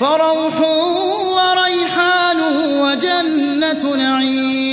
فَرَوْحٌ وَرَيْحَانٌ وَجَنَّتُ نَعِيمٍ.